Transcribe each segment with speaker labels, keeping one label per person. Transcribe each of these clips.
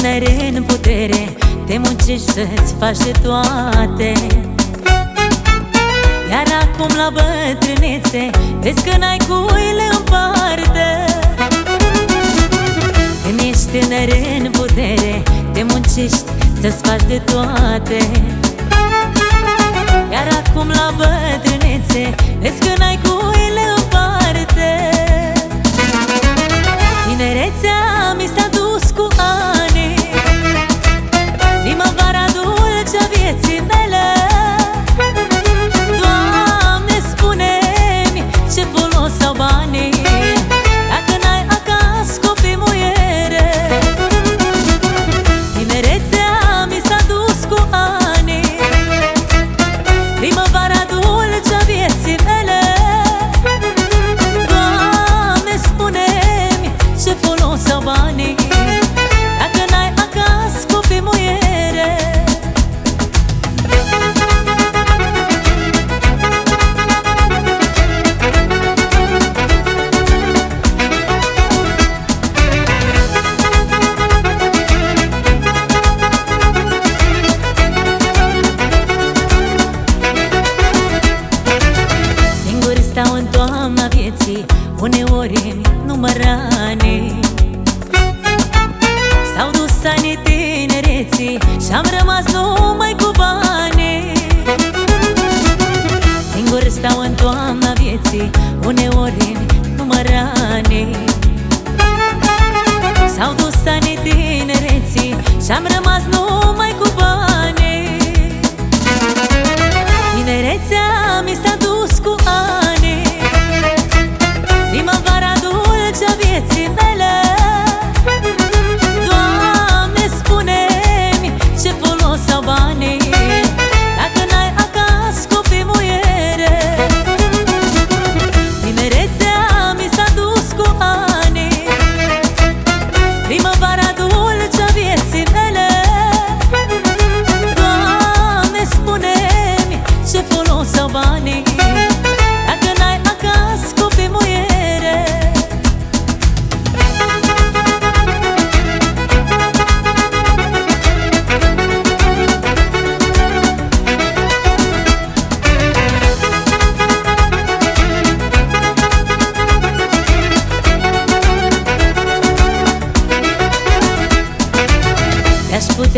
Speaker 1: tânăr în putere Te muncești să-ți faci de toate. Iar acum la bătrânețe Vezi că n-ai cui le împarte Când ești tânăr în putere Te muncești să-ți faci de toate. Iar acum la bătrânețe Vezi că n-ai cui le împarte Tinerețea mi s-a sabah tinereții Și-am rămas numai cu bani. Singur stau în toamna vieții Uneori îmi număr ani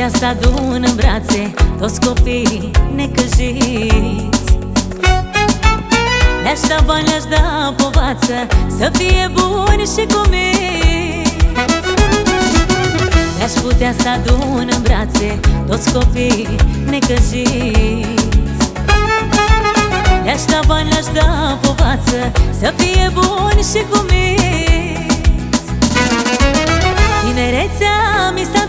Speaker 1: Te-aș putea să adun în brațe Toți copiii necăjiți. Le-aș da bani, le-aș da povață Să fie buni și cumiți. Le-aș putea să adun în brațe Toți copiii necăjiți. Le-aș da bani, le-aș da povață Să fie buni și cumiți. Tinerețea mi s-a